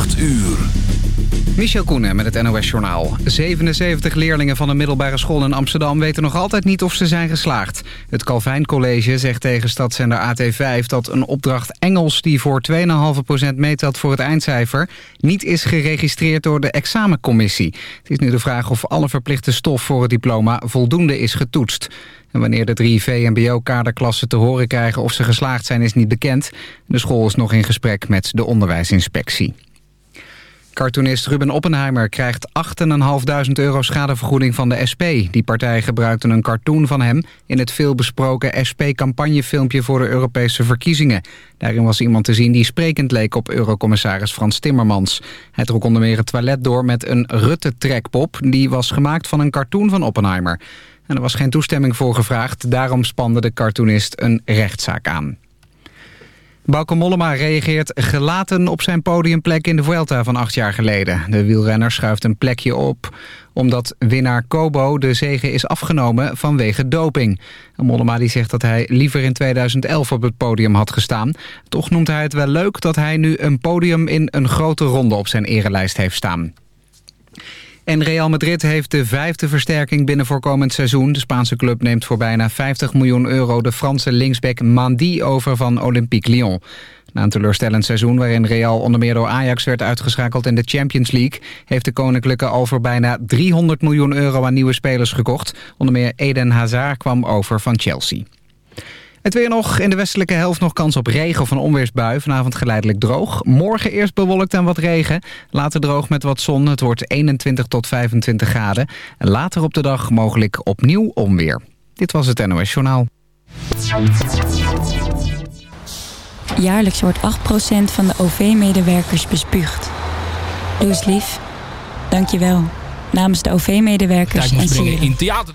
8 uur. Michel Koenen met het NOS-journaal. 77 leerlingen van een middelbare school in Amsterdam weten nog altijd niet of ze zijn geslaagd. Het Calvijn College zegt tegen stadszender AT5 dat een opdracht Engels die voor 2,5% meetelt voor het eindcijfer niet is geregistreerd door de examencommissie. Het is nu de vraag of alle verplichte stof voor het diploma voldoende is getoetst. En wanneer de drie VMBO-kaderklassen te horen krijgen of ze geslaagd zijn is niet bekend. De school is nog in gesprek met de onderwijsinspectie. Cartoonist Ruben Oppenheimer krijgt 8.500 euro schadevergoeding van de SP. Die partij gebruikte een cartoon van hem in het veelbesproken SP-campagnefilmpje voor de Europese verkiezingen. Daarin was iemand te zien die sprekend leek op eurocommissaris Frans Timmermans. Hij trok onder meer het toilet door met een Rutte-trekpop. Die was gemaakt van een cartoon van Oppenheimer. En er was geen toestemming voor gevraagd. Daarom spande de cartoonist een rechtszaak aan. Bauke Mollema reageert gelaten op zijn podiumplek in de Vuelta van acht jaar geleden. De wielrenner schuift een plekje op omdat winnaar Kobo de zege is afgenomen vanwege doping. Mollema die zegt dat hij liever in 2011 op het podium had gestaan. Toch noemt hij het wel leuk dat hij nu een podium in een grote ronde op zijn erelijst heeft staan. En Real Madrid heeft de vijfde versterking binnen voorkomend seizoen. De Spaanse club neemt voor bijna 50 miljoen euro de Franse linksback Mandy over van Olympique Lyon. Na een teleurstellend seizoen waarin Real onder meer door Ajax werd uitgeschakeld in de Champions League... heeft de Koninklijke al voor bijna 300 miljoen euro aan nieuwe spelers gekocht. Onder meer Eden Hazard kwam over van Chelsea. Het weer nog. In de westelijke helft nog kans op regen of een onweersbui. Vanavond geleidelijk droog. Morgen eerst bewolkt en wat regen. Later droog met wat zon. Het wordt 21 tot 25 graden. En later op de dag mogelijk opnieuw onweer. Dit was het NOS Journaal. Jaarlijks wordt 8% van de OV-medewerkers bespuugd. Doe eens lief. Dank je wel. Namens de OV-medewerkers en sieren. in theater.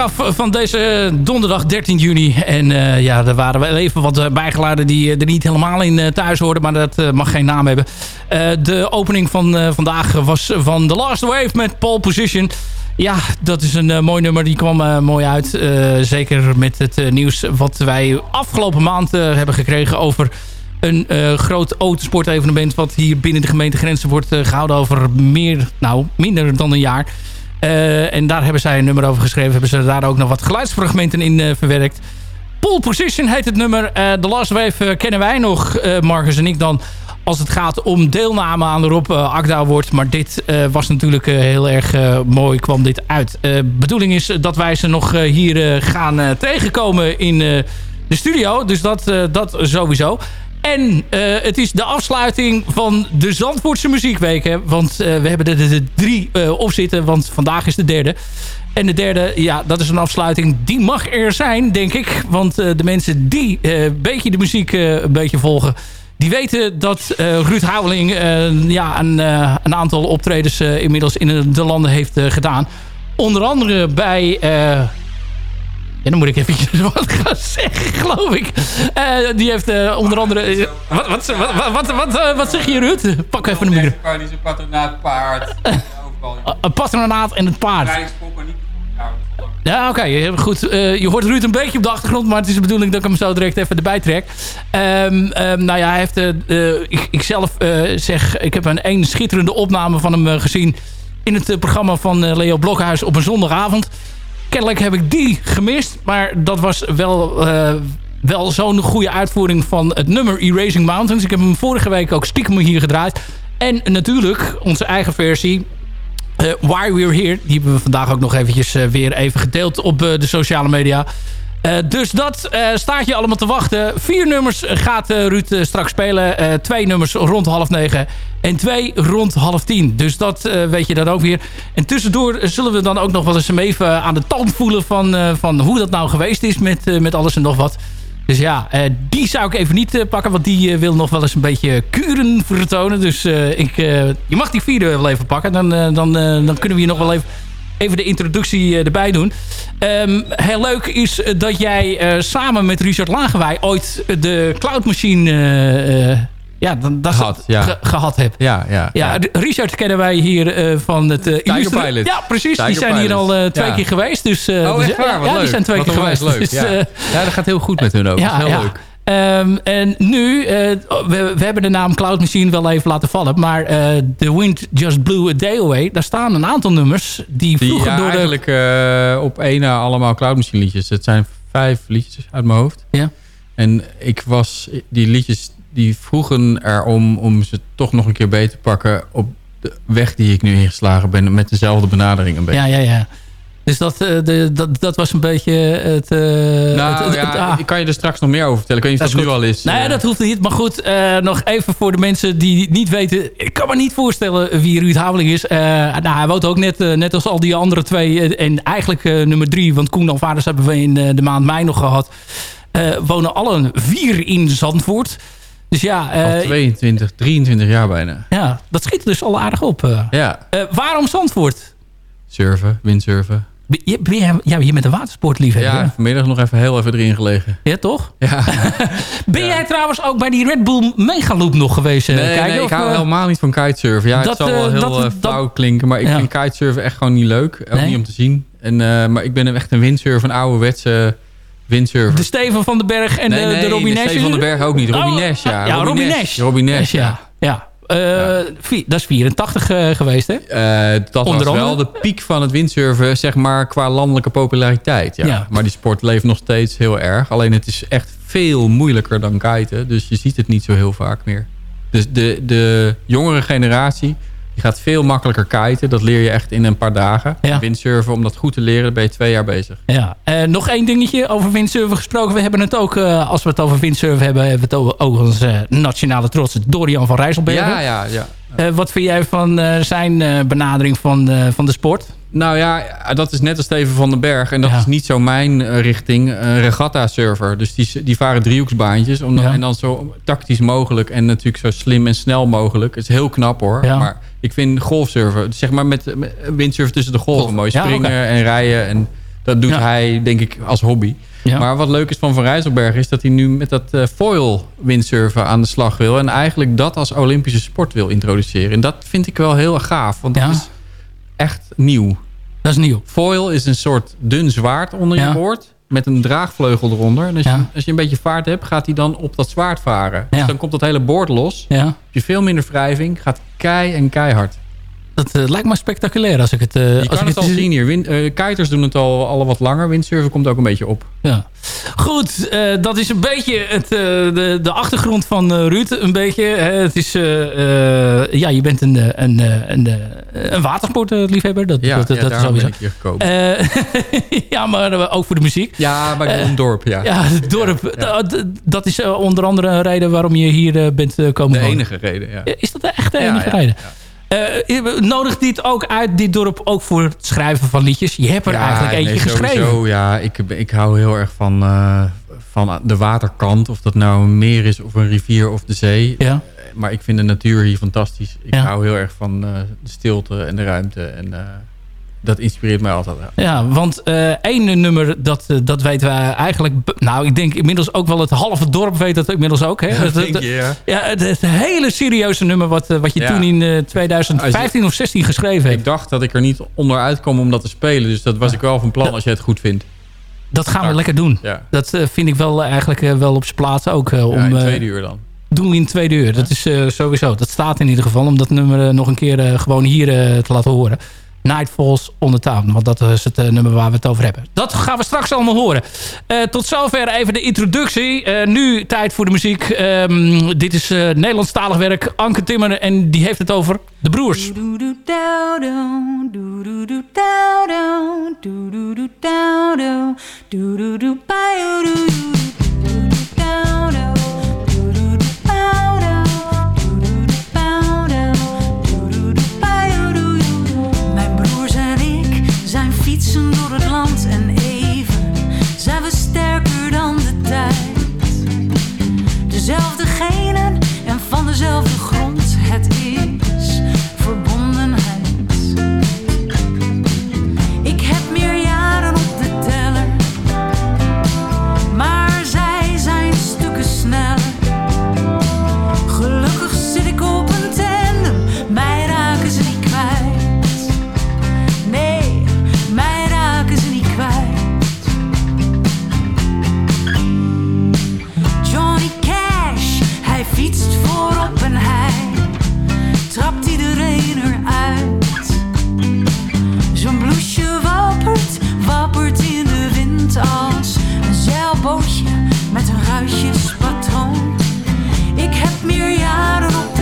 Eraf van deze donderdag 13 juni. En uh, ja, er waren wel even wat eh, bijgeluiden die er niet helemaal in thuis hoorden. Maar dat mag geen naam hebben. de opening van vandaag was van The Last Wave met Pole Position. Ja, dat is een mooi nummer. Die kwam mooi uit. zeker met het nieuws wat wij afgelopen maand hebben gekregen over een groot autosportevenement... wat hier binnen de gemeentegrenzen wordt gehouden over meer, nou, minder dan een jaar. En daar hebben zij een nummer over geschreven. Hebben ze daar ook nog wat geluidsfragmenten in verwerkt. Pole Position heet het nummer. De Last Wave kennen wij nog, Marcus en ik dan als het gaat om deelname aan de Rob uh, Akda wordt. Maar dit was natuurlijk heel erg mooi, kwam dit uit. bedoeling is dat wij ze nog hier gaan tegenkomen in de studio. Dus dat, dat sowieso. En het is de afsluiting van de Zandvoortse Muziekweek. Want we hebben er drie op zitten, want vandaag is de derde. En de derde, ja, dat is een afsluiting. Die mag er zijn, denk ik. Want de mensen die een beetje de muziek een beetje volgen... Die weten dat Ruud Houweling ja, een, een, aantal optredens inmiddels in de landen heeft gedaan. Onder andere bij... Ja, dan moet ik even wat gaan zeggen, geloof ik. die heeft onder andere... Wat, wat, wat, wat, wat, zeg je, Ruud? Pak even de muur. Een patronaat paard. Een patronaat en het paard. ja, oké. Goed. Uh, je hoort Ruud een beetje op de achtergrond. Maar het is de bedoeling dat ik hem zo direct even erbij trek. Um, um, nou ja, hij heeft... Uh, ik, ik, zelf uh, zeg... Ik heb een, een schitterende opname van hem gezien... in het programma van Leo Blokhuis op een zondagavond. Kennelijk heb ik die gemist. Maar dat was wel... wel zo'n goede uitvoering van het nummer Erasing Mountains. Ik heb hem vorige week ook stiekem hier gedraaid. En natuurlijk onze eigen versie uh, Why We're Here. Die hebben we vandaag ook nog eventjes uh, weer even gedeeld op de sociale media. Dus dat staat je allemaal te wachten. Vier nummers gaat Ruud straks spelen. twee nummers rond half negen. En twee rond half tien. Dus dat weet je dan ook weer. En tussendoor zullen we dan ook nog wel eens even aan de tand voelen... van, van hoe dat nou geweest is met, met alles en nog wat. Dus ja, uh, die zou ik even niet uh, pakken. Want die uh, wil nog wel eens een beetje kuren vertonen. Dus ik, je mag die vierde wel even pakken. Dan, dan, dan kunnen we hier nog wel even, even de introductie erbij doen. Um, heel leuk is dat jij samen met Richard Lagerwij ooit de Cloud Machine ja, dan, dat gehad, ja. gehad heb. Ja, ja, ja, Richard kennen wij hier uh, van het... Uh, Pilot. Ja, precies. die zijn hier al uh, twee keer geweest. Dus, oh, dus, echt waar? ja, die zijn twee keer geweest. Leuk. Dus, ja. ja, dat gaat heel goed met hun ook. Ja, dat is heel leuk. Um, en nu, we, we, hebben de naam Cloud Machine wel even laten vallen. Maar The Wind Just Blew a Day Away. Daar staan een aantal nummers die, die vroeger door eigenlijk op één na allemaal Cloud Machine liedjes. Het zijn vijf liedjes uit mijn hoofd. Ja. En ik was die liedjes die vroegen erom om ze toch nog een keer beter te pakken... op de weg die ik nu ingeslagen ben met dezelfde benadering een beetje. Ja, ja, ja. Dus dat, uh, de, dat, dat was een beetje het... Uh, nou het, ja, ah. kan je er straks nog meer over vertellen. Ik weet niet of dat, nu al is. Nee, dat hoeft niet. Maar goed, uh, nog even voor de mensen die niet weten. Ik kan me niet voorstellen wie Ruud Hameling is. nou, hij woont ook net, net als al die andere twee. en eigenlijk nummer drie. Want Koen Alvarez hebben we in de maand mei nog gehad. wonen allen vier in Zandvoort. Dus ja, uh, 22, 23 jaar bijna. Ja, dat schiet dus al aardig op. Uh. Ja. Uh, waarom Zandvoort? Surfen, windsurfen. Je, ben je, ja, je bent een watersportliefhebber. Ja, vanmiddag nog even heel even erin gelegen. Ja, toch? Ja. ben jij trouwens ook bij die Red Bull Megaloop nog geweest? Nee, kijken, nee ik hou helemaal niet van kitesurfen. Ja, dat, het zal wel heel dat, flauw dat, klinken, maar ik ja. vind kitesurfen echt gewoon niet leuk. Ook nee? niet om te zien. En, maar ik ben echt een windsurfer, een ouderwetse windsurfer. De Steven van den Berg en nee, de, nee, de Robin Nash. Steven van den Berg ook niet. Robin oh, Nash, ja. Ja, Robin Nash. Robin Nash, ja. ja. Ja. Dat is 84 uh, geweest, hè? Uh, dat Onder was wel de piek van het windsurfen, zeg maar, qua landelijke populariteit. Ja. ja. Maar die sport leeft nog steeds heel erg. Alleen het is echt veel moeilijker dan kiten. Dus je ziet het niet zo heel vaak meer. Dus de, de jongere generatie je gaat veel makkelijker kiten. Dat leer je echt in een paar dagen. Ja. Windsurfen, om dat goed te leren, ben je twee jaar bezig. Ja. Uh, nog één dingetje over windsurfen gesproken. We hebben het ook, uh, als we het over windsurfen hebben... hebben we het ook, ook onze nationale trots, Dorian van Rijsselbergen. Ja, ja, ja. Uh, wat vind jij van zijn benadering van, van de sport? Nou ja, dat is net als Steven van den Berg. En dat ja. is niet zo mijn richting. Een regatta-surfer. Dus die, die varen driehoeksbaantjes. Om ja. En dan zo tactisch mogelijk. En natuurlijk zo slim en snel mogelijk. Het is heel knap hoor. Ja. Maar ik vind golfsurfen, zeg maar met, met windsurfen tussen de golven. Golf. Mooi springen okay. en rijden. En dat doet hij denk ik als hobby. Maar wat leuk is van Van Rijsselberg is dat hij nu met dat uh, foil windsurfen aan de slag wil. En eigenlijk dat als Olympische sport wil introduceren. En dat vind ik wel heel gaaf. Want dat is echt nieuw. Dat is nieuw. Foil is een soort dun zwaard onder Ja. je boord. Met een draagvleugel eronder. En als, Ja. je, als je een beetje vaart hebt, gaat hij dan op dat zwaard varen. Ja. Dus dan komt dat hele boord los. Ja. Heb je veel minder wrijving. Gaat kei en keihard. Dat eh, lijkt me spectaculair als ik het... eh, Je als kan ik het al zien hier. Wind, eh, kiters doen het al, al wat langer. Windsurfen komt ook een beetje op. Ja. Goed, dat is een beetje het, de, de achtergrond van Ruud. Een beetje. hè. het is, ja, je bent een, een, een, een watersportliefhebber. Dat, Ja, dat, ja, dat is sowieso. ben ik hier gekomen. Ja, maar ook voor de muziek. ja, maar ik een dorp. Ja. Ja, het dorp. Dat- Dat is onder andere een reden waarom je hier bent komen De wonen. enige reden. Ja. Is dat echt de Ja, enige ja, reden? Eh, nodigt dit ook uit, dit dorp, ook voor het schrijven van liedjes? Je hebt er eigenlijk eentje nee, geschreven. Sowieso, ja, ik, ik hou heel erg van, eh, van de waterkant. Of dat nou een meer is of een rivier of de zee. Ja. Maar ik vind de natuur hier fantastisch. Ik Ja. hou heel erg van eh, de stilte en de ruimte. En eh, dat inspireert mij altijd. Ja, want eh één nummer, dat, eh, dat weten we eigenlijk... Nou, ik denk inmiddels ook wel het halve dorp weet dat inmiddels ook. Hè? Het- je, ja. ja, het, het hele serieuze nummer wat, eh, wat je Ja. toen in eh, 2015 of 16 geschreven hebt. Ik dacht dat ik er niet onderuit kwam om dat te spelen. Dus dat was ik wel van plan als je het goed vindt. Dat gaan we lekker doen. Ja, Dat vind ik wel eigenlijk wel op zijn plaats ook. ja om, in tweede uur dan. doen we in twee uur. Dat is sowieso. Dat staat in ieder geval. Om dat nummer nog een keer gewoon hier te laten horen. Nightfalls on the Town. Want dat is het eh, nummer waar we het over hebben. Dat gaan we straks allemaal horen. Eh, tot zover even de introductie. Eh, nu tijd voor de muziek. Ehm, dit is Nederlandstalig werk. Anke Timmer. En die heeft het over de broers. Door het land en even zijn we sterker dan de tijd. Dezelfde genen en van dezelfde grond, met een ruitjespatroon. Ik heb meer jaren op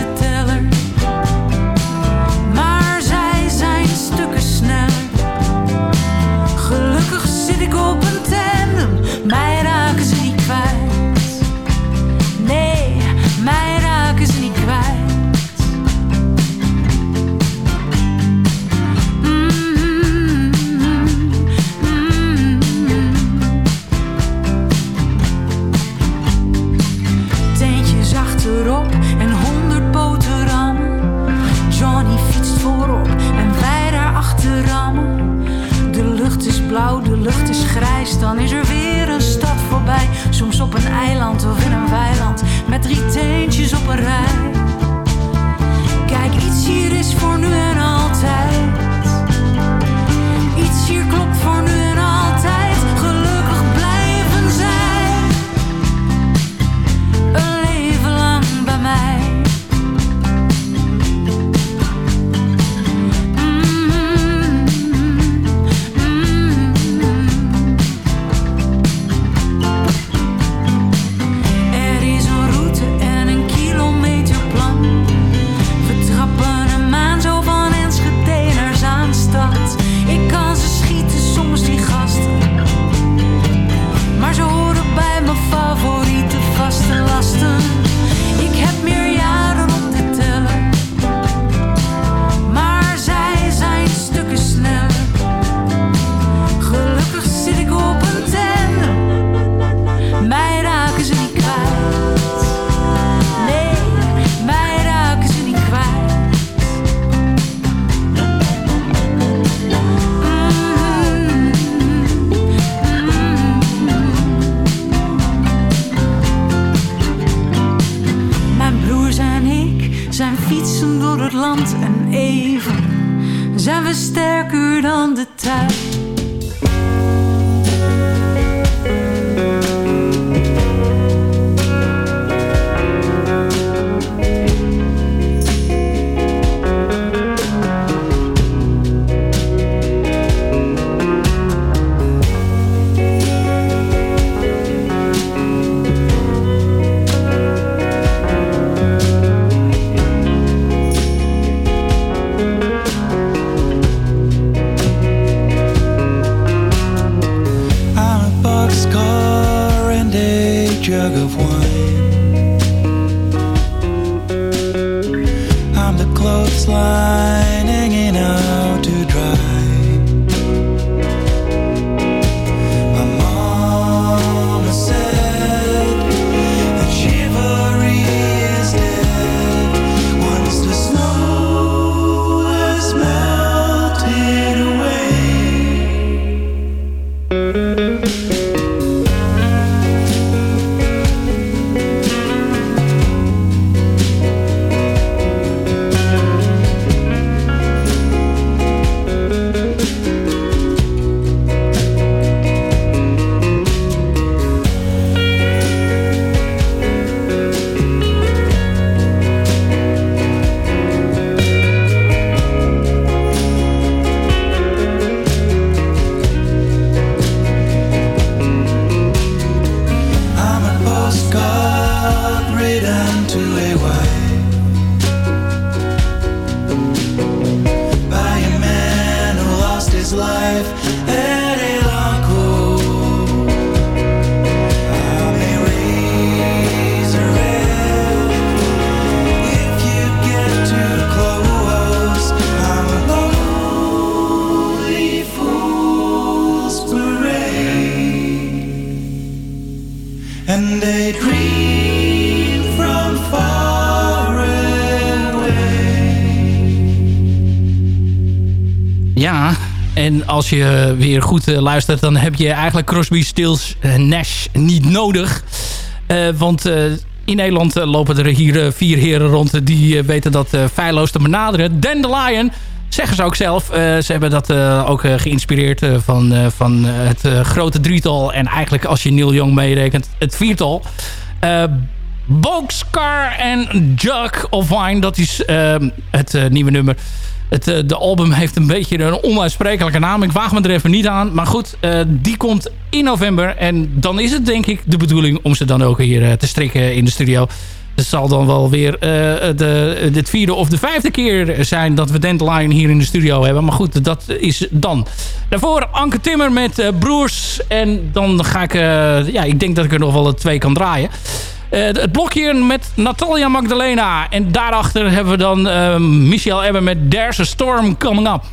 als je weer goed uh, luistert, dan heb je eigenlijk Crosby, Stills, uh, Nash niet nodig. Uh, want in Nederland lopen er hier vier heren rond die weten dat feilloos te benaderen. Dandelion, zeggen ze ook zelf. ze hebben dat ook geïnspireerd van, van het grote drietal. En eigenlijk als je Neil Young meerekent, het viertal. Boxcar en Jug of Wine, dat is het nieuwe nummer. Het, uh, de album heeft een beetje een onuitsprekelijke naam. Ik waag me er even niet aan. Maar goed, uh, die komt in november. En dan is het denk ik de bedoeling om ze dan ook hier uh, te strikken in de studio. Het zal dan wel weer de, de vierde of de vijfde keer zijn dat we Dandelion hier in de studio hebben. Maar goed, dat is dan. Daarvoor Anke Timmer met Broers. En dan ga ik... ja, ik denk dat ik er nog wel twee kan draaien. Uh, het blokje met Natalia Magdalena. En daarachter hebben we dan uh, Michel Ebben met a Storm Coming Up.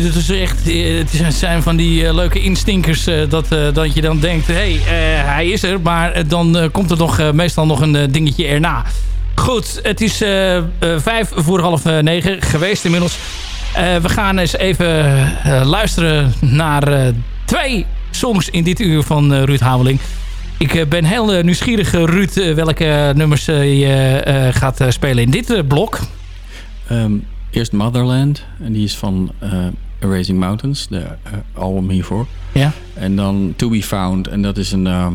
Het zijn van die uh, leuke instinkers uh, dat, dat je dan denkt... hé, hey, hij is er, maar dan komt er nog, meestal nog een dingetje erna. Goed, het is vijf voor half negen geweest inmiddels. we gaan eens even luisteren naar twee songs in dit uur van Ruud Hameling. Ik ben heel nieuwsgierig, Ruud, welke nummers je gaat spelen in dit blok. Um, eerst Motherland, en die is van Erasing Mountains, de uh, album hiervoor. Ja. En dan To Be Found. En dat is een, uh,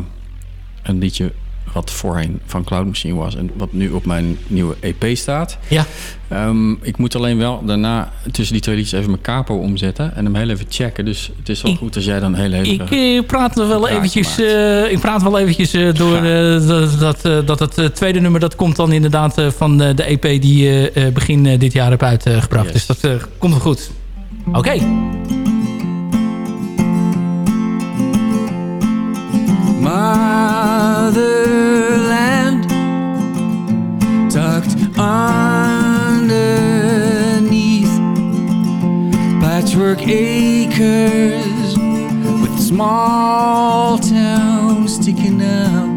een liedje wat voorheen van Cloud Machine was. En wat nu op mijn nieuwe EP staat. Ja. Um, ik moet alleen wel daarna tussen die twee liedjes even mijn capo omzetten. En hem heel even checken. Dus het is wel goed als jij dan heel even... Ik uh, praat wel eventjes, uh, ik praat wel eventjes uh, door dat, dat het tweede nummer... dat komt dan inderdaad van de EP die je begin dit jaar heb uitgebracht. Yes. Dus dat komt wel goed. Oké. Okay. Underneath patchwork acres with small towns sticking out.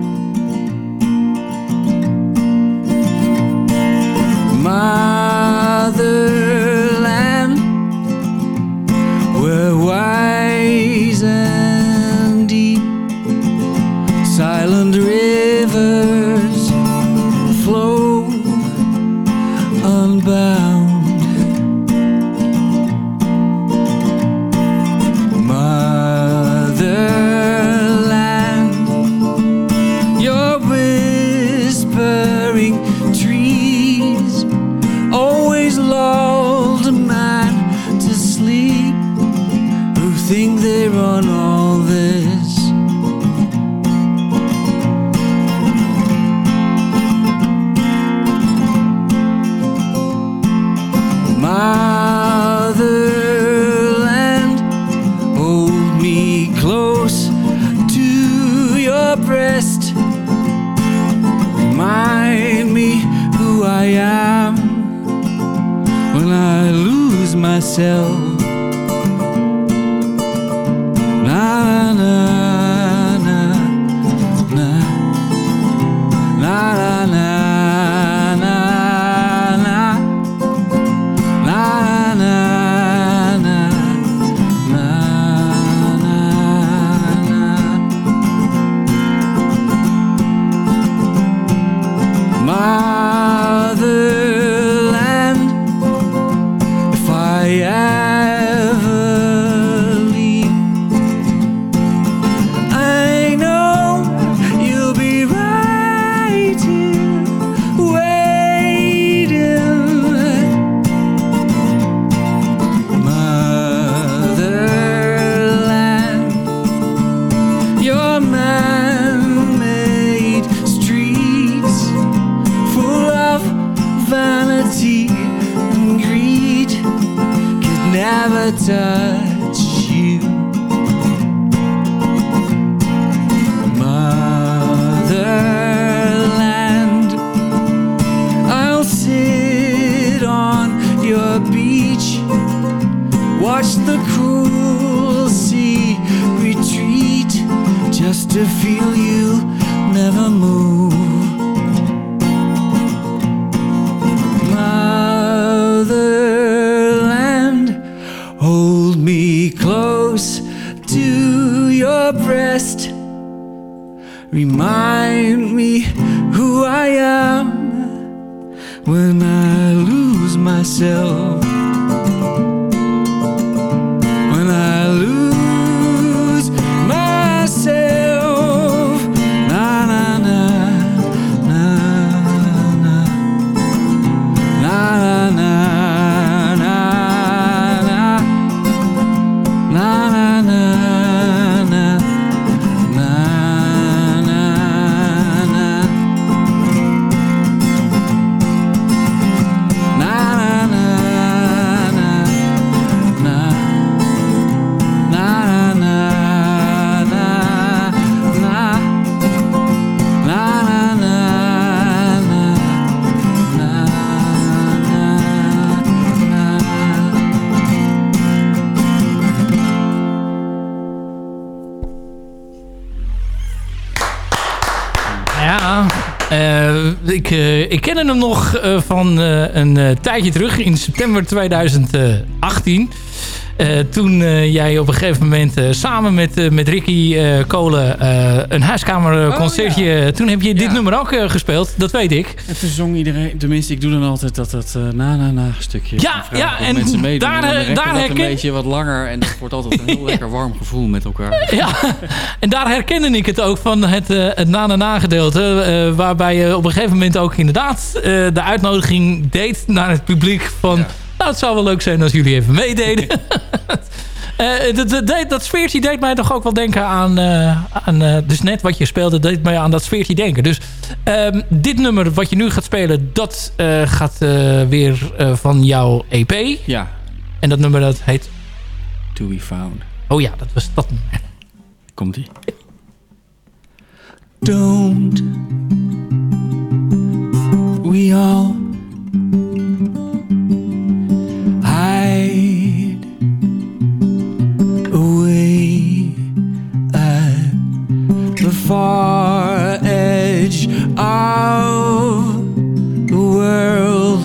Mother the cruel sea. Retreat, just to feel you eh, van eh, een eh, tijdje terug, in september 2018. Eh, toen eh, jij op een gegeven moment eh, samen met, met Ricky Kolen een huiskamerconcertje... Toen heb je dit Ja. nummer ook gespeeld, dat weet ik. En toen zong iedereen, tenminste ik doe dan altijd dat, dat na-na-na stukje. Ja, ja, en mensen meedoen. daar, En dan daar herken- een beetje wat langer en dat wordt altijd een heel lekker warm gevoel met elkaar. Ja, en daar herkende ik het ook van het, het na-na-na gedeelte. waarbij je op een gegeven moment ook inderdaad de uitnodiging deed naar het publiek van... Ja. Nou, het zou wel leuk zijn als jullie even meededen. Eh, dat, dat, deed- dat sfeertje deed mij toch ook wel denken aan... eh, aan eh, dus net wat je speelde, deed mij aan dat sfeertje denken. Dus ehm, dit nummer wat je nu gaat spelen... dat eh, gaat eh, weer eh, van jouw EP. Ja, En dat nummer dat heet... To Be Found. Oh ja, dat was dat nummer. Komt ie. Don't we all away at the far edge of the world,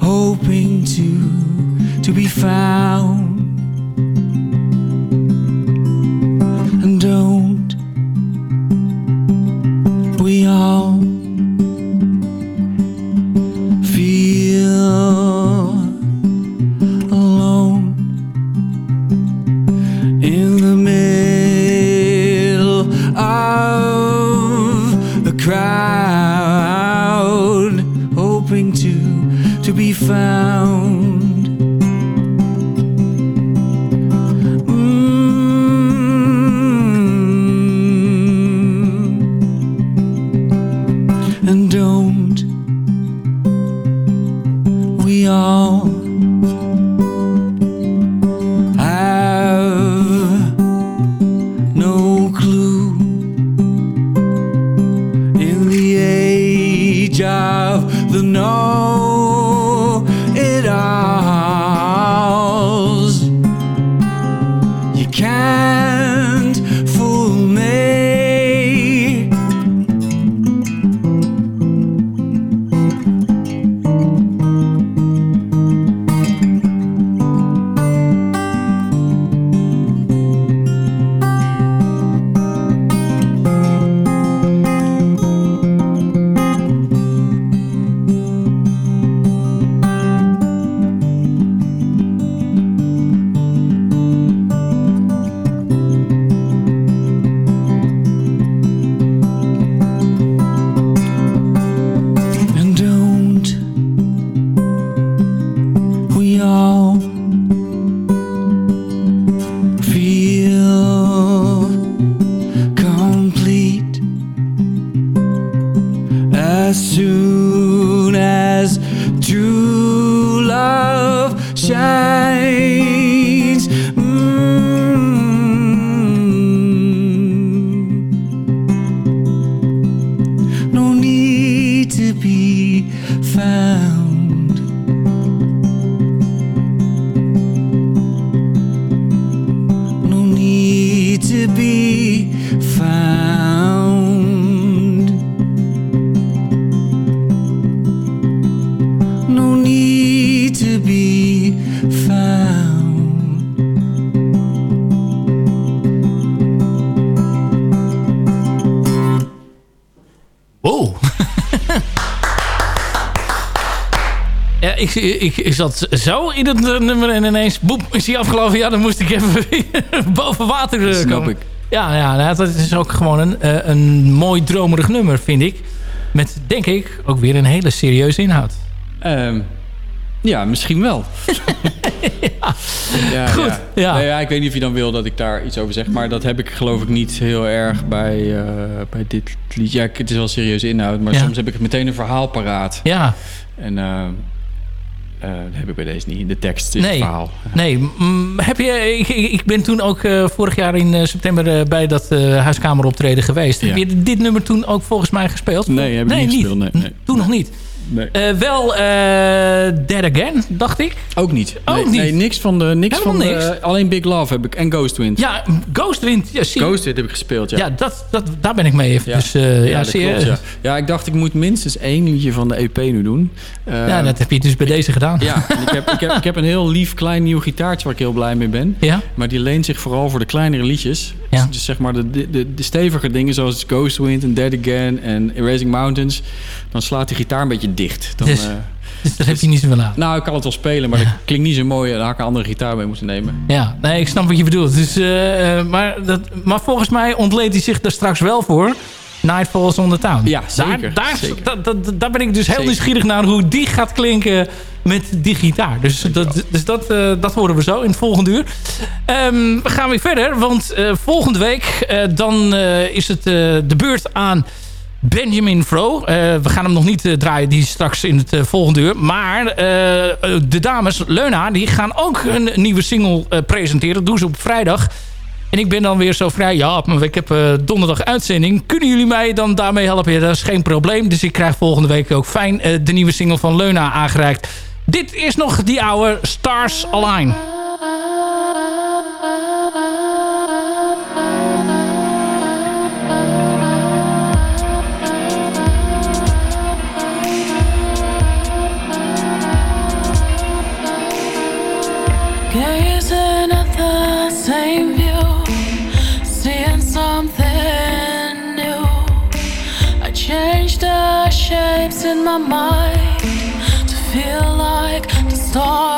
hoping to to be found? Age of the know ik, zat zo in het eh, nummer en ineens, boep, is hij afgelopen. Ja, dan moest ik even boven water eh, Snap komen. ik. Ja, ja nou, dat is ook gewoon een, eh, een mooi dromerig nummer, vind ik. Met, denk ik, ook weer een hele serieuze inhoud. Ehm, ja, misschien wel. ja. Goed, Ja. ja. Nee, ja, ik weet niet of je dan wil dat ik daar iets over zeg. Maar dat heb ik geloof ik niet heel erg bij, bij dit lied. Ja, het is wel serieuze inhoud. Maar Ja. soms heb ik meteen een verhaal paraat. Ja, En eh, eh, dat heb ik bij deze niet. De tekst is Nee. het verhaal. nee. mm, heb je, ik, ben toen ook eh, vorig jaar in eh, september bij dat huiskameroptreden geweest. Ja. Heb je dit nummer toen ook volgens mij gespeeld? Nee, heb ik niet gespeeld, nee, nee. Toen nog niet. Nee. Eh, wel eh Dead Again, dacht ik. Ook niet. Ook nee, niet? Nee, niks van de... Niks Helemaal van niks? De, alleen Big Love heb ik. En Ghost Wind. Ja, Ghostwind. Ja, zie, Ghost Wind heb ik gespeeld, ja. ja, dat, dat, daar ben ik mee even. Ja. Dus, eh, ja, klopt, ja. ja, ik dacht ik moet minstens één liedje van de EP nu doen. Eh, Ja, dat heb je dus bij deze gedaan. Ja, en ik, heb, ik, heb, ik heb een heel lief klein nieuw gitaartje waar ik heel blij mee ben. Ja? Maar die leent zich vooral voor de kleinere liedjes. Ja. Dus zeg maar de, de, de stevige dingen zoals Ghost Wind en Dead Again en Erasing Mountains. Dan slaat die gitaar een beetje dicht. Dan, Dus- eh, Dus daar heb je niet zoveel aan. nou, ik kan het wel spelen, maar dat klinkt niet zo mooi. Dan had ik een andere gitaar mee moeten nemen. Ja, nee, ik snap wat je bedoelt. Dus, eh, eh, maar, dat, maar volgens mij ontleed hij zich er straks wel voor. Nightfalls on the Town. Ja, zeker, Daar, daar, zeker. da- da- da- daar ben ik dus heel Zeker. nieuwsgierig naar hoe die gaat klinken met die gitaar. Dus, dat, dus dat, dat horen we zo in het volgende uur. Ehm, we gaan weer verder, want eh, volgende week dan is het de beurt aan Benjamin Fro. Eh, we gaan hem nog niet eh, draaien, die straks in het eh, volgende uur. Maar de dames, Leuna, die gaan ook een nieuwe single presenteren. Doen ze op vrijdag. En ik ben dan weer zo vrij. Ja, maar ik heb donderdag uitzending. Kunnen jullie mij dan daarmee helpen? Dat is geen probleem. Dus ik krijg volgende week ook fijn de nieuwe single van Leuna aangereikt. Dit is nog die oude Stars Align. My mind to feel like the stars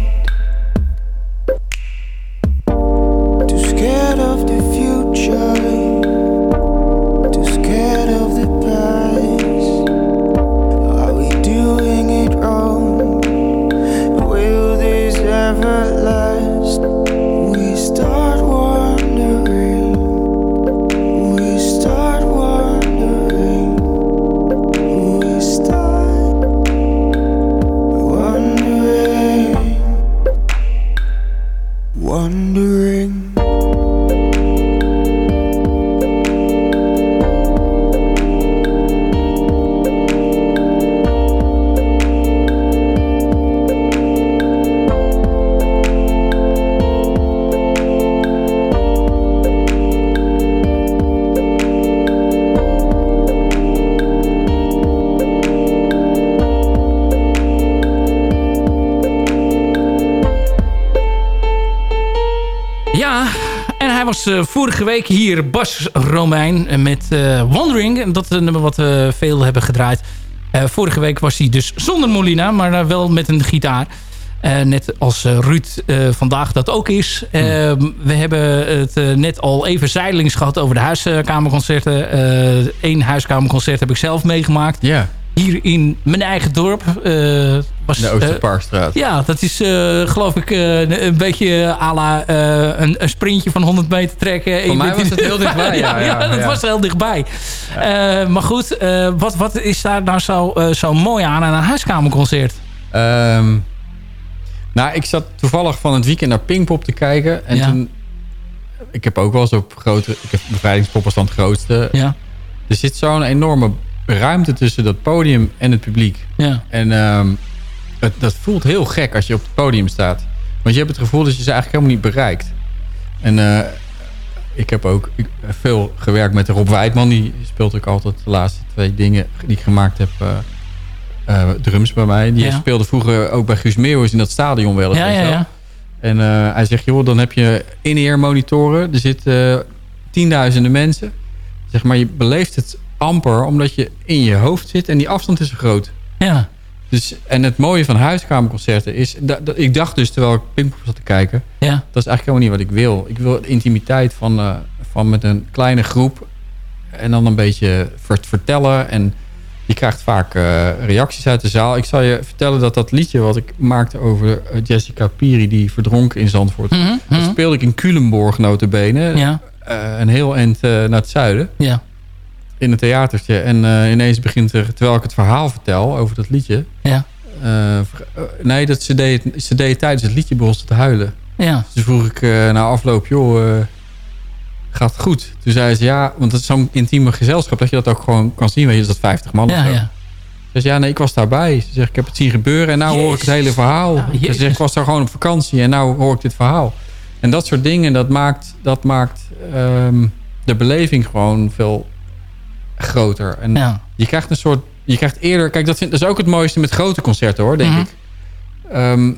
Vorige week hier, Bas Romein, eh, met eh, Wandering. En Dat is een nummer wat we veel hebben gedraaid. Eh, vorige week was hij dus zonder Molina, maar eh, wel met een gitaar. Eh, net als eh, Ruud eh, vandaag dat ook is. Eh, We hebben het eh, net al even zijdelings gehad over de huiskamerconcerten. Eén huiskamerconcert heb ik zelf meegemaakt. Ja, Hier in mijn eigen dorp. eh, was, de eh, Oosterparkstraat. ja, dat is eh, geloof ik eh, een beetje à la een, een sprintje van 100 meter trekken. Voor mij was het heel dichtbij, ja, ja, dat ja. was heel dichtbij. Maar goed, wat, wat is daar nou zo, zo mooi aan aan een huiskamerconcert? Ehm, nou, ik zat toevallig van het weekend naar Pinkpop te kijken. En Ja. toen... Ik heb ook wel eens op grote... Ik heb bevrijdingspop was dan het grootste. Ja, Er zit zo'n enorme ruimte tussen dat podium en het publiek. ja, En ehm, het, dat voelt heel gek als je op het podium staat. Want je hebt het gevoel dat je ze eigenlijk helemaal niet bereikt. En eh, ik heb ook veel gewerkt met Rob Wijdman. Die speelt ook altijd de laatste twee dingen die ik gemaakt heb... eh, eh, drums bij mij. Die Ja. speelde vroeger ook bij Guus Meeuwis in dat stadion wel eens. ja, ja, ja. En hij zegt, joh, dan heb je in-ear monitoren. Er zitten tienduizenden mensen. Zeg maar, je beleeft het amper omdat je in je hoofd zit en die afstand is groot. ja. Dus, en het mooie van huiskamerconcerten is... Dat, dat- ik dacht dus, terwijl ik Pinkpop zat te kijken... ja. dat is eigenlijk helemaal niet wat ik wil. Ik wil de intimiteit van, eh, van met een kleine groep... en dan een beetje vert- vertellen. En je krijgt vaak eh, reacties uit de zaal. Ik zal je vertellen dat dat liedje wat ik maakte over eh, Jessica Piri... die verdronk in Zandvoort... Mhm, dat mhm. speelde ik in Culemborg notabene. Ja, een heel eind naar het zuiden ja, in een theatertje. En eh, ineens begint er, terwijl ik het verhaal vertel over dat liedje... ja, eh, eh, nee, dat ze, deed, ze deed tijdens het liedje begon ze te huilen. ja. Dus vroeg ik eh, na afloop, joh, gaat het goed? Toen zei ze, ja, want het is zo'n intieme gezelschap... dat je dat ook gewoon kan zien, weet je, dat is 50 man of Ja, zo. ja. Dus ja, nee, ik was daarbij. Ze zegt, ik heb het zien gebeuren en nou hoor ik het hele verhaal. Ja, Ze zegt, ik was daar gewoon op vakantie en nou hoor ik dit verhaal. En dat soort dingen, dat maakt, dat maakt ehm, de beleving gewoon veel groter. En ja. je krijgt een soort, je krijgt eerder, kijk, dat, vind, dat is ook het mooiste met grote concerten hoor, denk Mhm. ik. Ehm,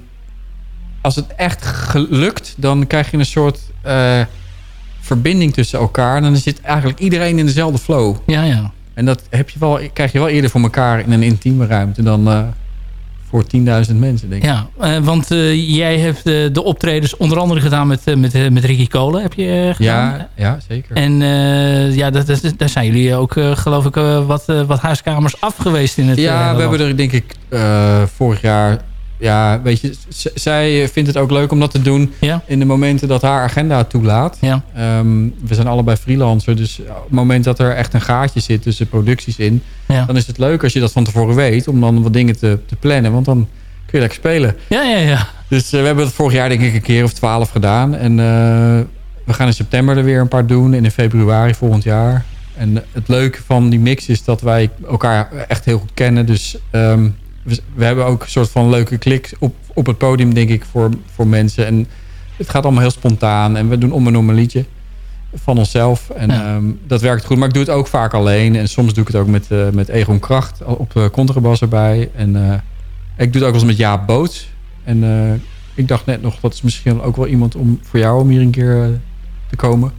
als het echt gelukt, dan krijg je een soort eh, verbinding tussen elkaar. En dan zit eigenlijk iedereen in dezelfde flow. ja, ja. En dat heb je wel, krijg je wel eerder voor elkaar in een intieme ruimte dan eh, voor 10.000 mensen, denk ik. Ja, eh, want eh, jij hebt eh, de optredens onder andere gedaan met, met, met Ricky Kolen. Heb je gedaan? Ja, ja, zeker. En ja, dat, dat, daar zijn jullie ook, geloof ik, wat, wat huiskamers af geweest in het ja, we hebben er denk ik vorig jaar... Ja, weet je, zij vindt het ook leuk om dat te doen Ja, in de momenten dat haar agenda het toelaat. ja, Ehm, we zijn allebei freelancer, dus op het moment dat er echt een gaatje zit tussen producties in... ja. dan is het leuk als je dat van tevoren weet, om dan wat dingen te, te plannen. Want dan kun je lekker spelen. Ja, ja, ja. Dus eh, we hebben het vorig jaar denk ik een keer of twaalf gedaan. En eh, we gaan in september er weer een paar doen. En in februari volgend jaar. En het leuke van die mix is dat wij elkaar echt heel goed kennen. Dus ehm, we, we hebben ook een soort van leuke klik op, op het podium, denk ik, voor, voor mensen. En het gaat allemaal heel spontaan. En we doen om en om een liedje van onszelf. En ehm, dat werkt goed. Maar ik doe het ook vaak alleen. En soms doe ik het ook met, uh, met Egon Kracht op uh, contrabas erbij. En uh, ik doe het ook wel eens met Jaap Boots. En ik dacht net nog, dat is misschien ook wel iemand om voor jou om hier een keer te komen.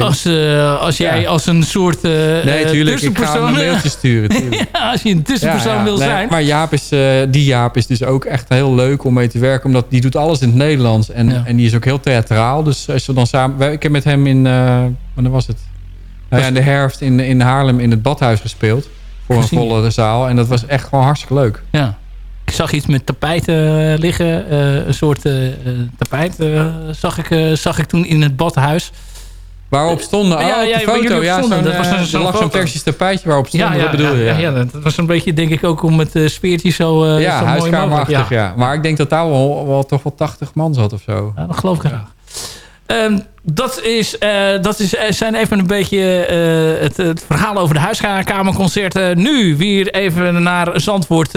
Als, uh, als jij ja. als een soort uh, nee, tuurlijk, tussenpersoon... Ik ga een mailtje sturen. ja, als je een tussenpersoon ja, wil nee, zijn. Maar Jaap is, die Jaap is dus ook echt heel leuk om mee te werken. Omdat die doet alles in het Nederlands. En, en die is ook heel theatraal. Dus als we dan samen... Ik heb met hem in... wanneer was het? Nou ja, in de herfst in, in Haarlem in het badhuis gespeeld. Voor Gezien. een volle zaal. En dat was echt gewoon hartstikke leuk. Ja. Ik zag iets met tapijten liggen. een soort tapijt zag, ik, zag ik toen in het badhuis. Waarop stonden, oh, ja, ja, de foto. Ja, zo'n, dat was een, zo lag zo'n Persisch tapijtje waarop stonden, ja, dat bedoel je. Ja. Dat was een beetje, denk ik, ook om het uh, speertje zo, uh, ja, zo huiskamerachtig, ja. ja. Maar ik denk dat daar wel, wel toch wel 80 man zat of zo. Ja, dat geloof ik graag. Um, dat is, uh, dat is, zijn even een beetje het, het, verhaal over de huiskamerconcerten. nu weer even naar Zandvoort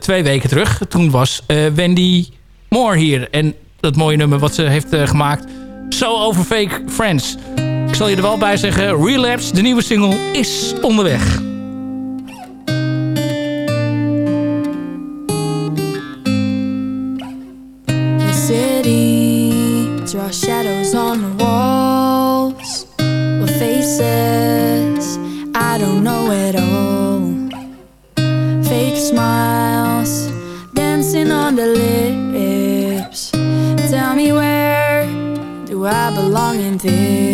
twee weken terug. Toen was Wendy Moore hier. En dat mooie nummer wat ze heeft gemaakt... So Over Fake Friends. Ik zal je er wel bij zeggen, Relapse, de nieuwe single, is onderweg. The city draws shadows on the walls With faces I don't know at all Fake smiles dancing on the lips Tell me where do I belong in this?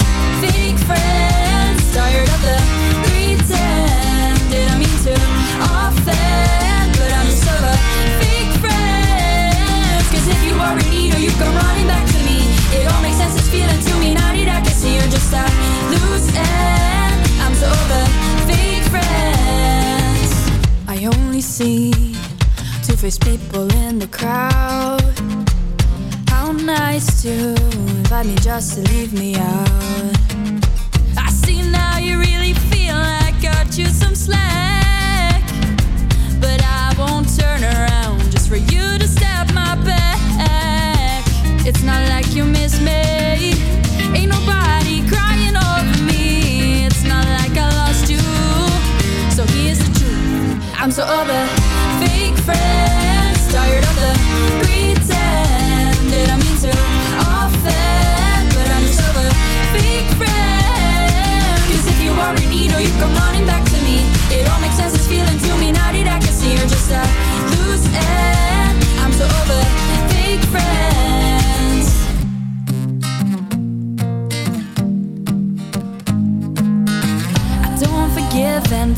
come running back to me, it all makes sense. It's feeling to me. Now that I can see you're just a loose end. I'm so over fake friends. I only see two faced people in the crowd. How nice to invite me just to leave me out.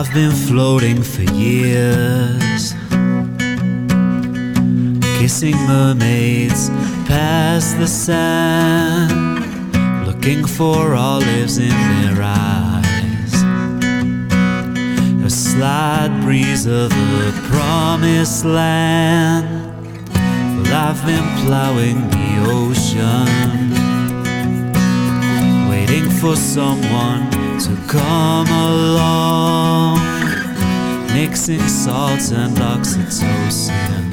I've been floating for years, kissing mermaids past the sand, looking for olives in their eyes. A slight breeze of the promised land. Well, I've been plowing the ocean, waiting for someone to come along, mixing salts and oxytocin.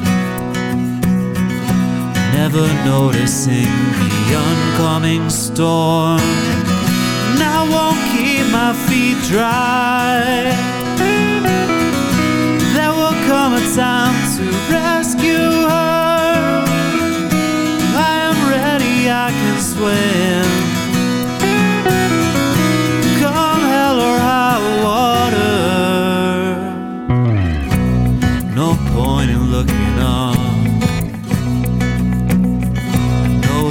Never noticing the oncoming storm. And I won't keep my feet dry. There will come a time to rescue her. I am ready, I can swim.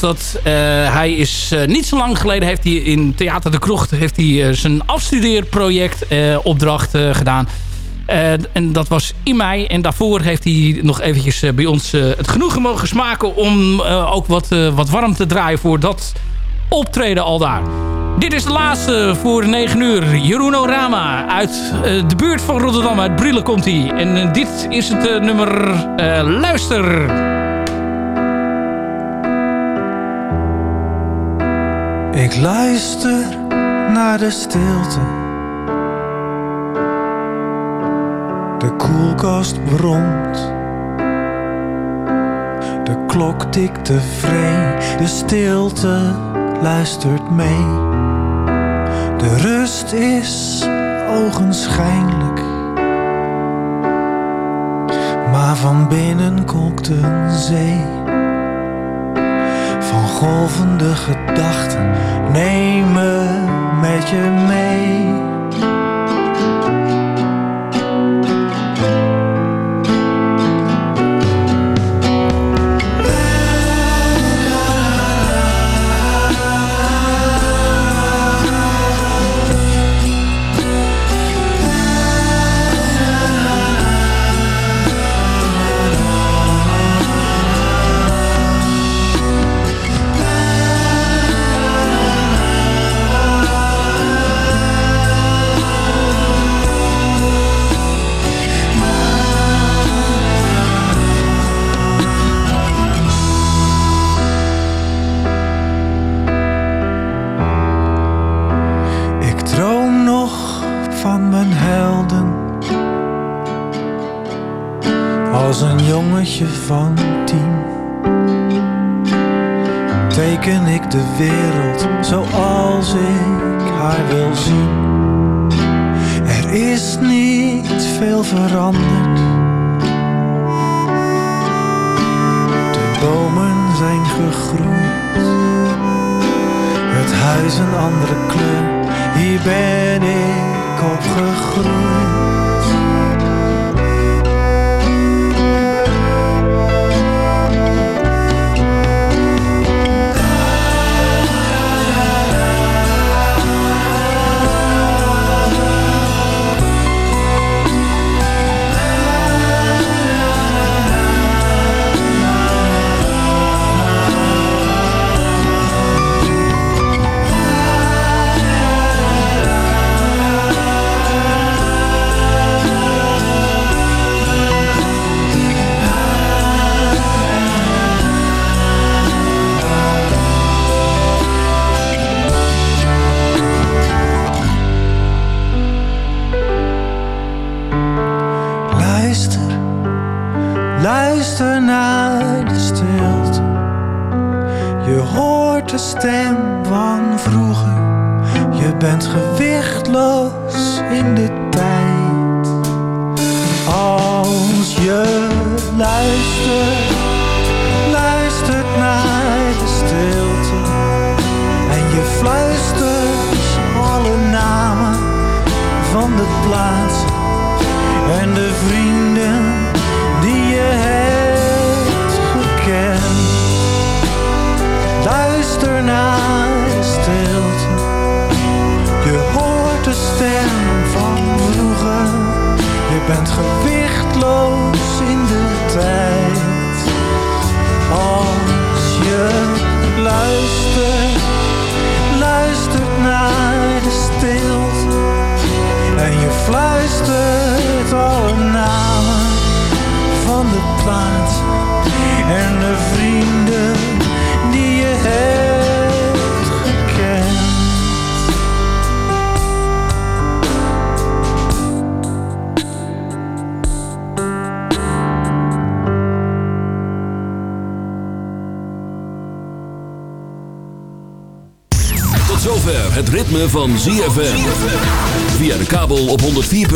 Dat. Eh, hij is eh, niet zo lang geleden heeft hij in Theater de Krocht heeft hij, eh, zijn afstudeerproject opdracht gedaan. En dat was in mei. En daarvoor heeft hij nog eventjes bij ons het genoegen mogen smaken... om ook wat, wat warm te draaien voor dat optreden al daar. Dit is de laatste voor 9 uur. Jeroen Rama uit de buurt van Rotterdam. Uit Brille komt hij. En dit is het nummer Luister. Ik luister naar de stilte. De koelkast bromt. De klok tikt tevreden. De stilte luistert mee. De rust is ogenschijnlijk. Maar van binnen kookt een zee van golvende gedachten. Neem me met je mee.